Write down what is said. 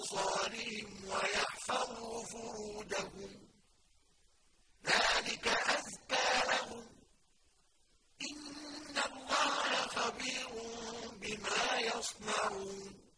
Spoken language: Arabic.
أبصارهم ويحفظوا فروجهم. ذلك أزكى لهم. إن الله خبير بما يصنعون.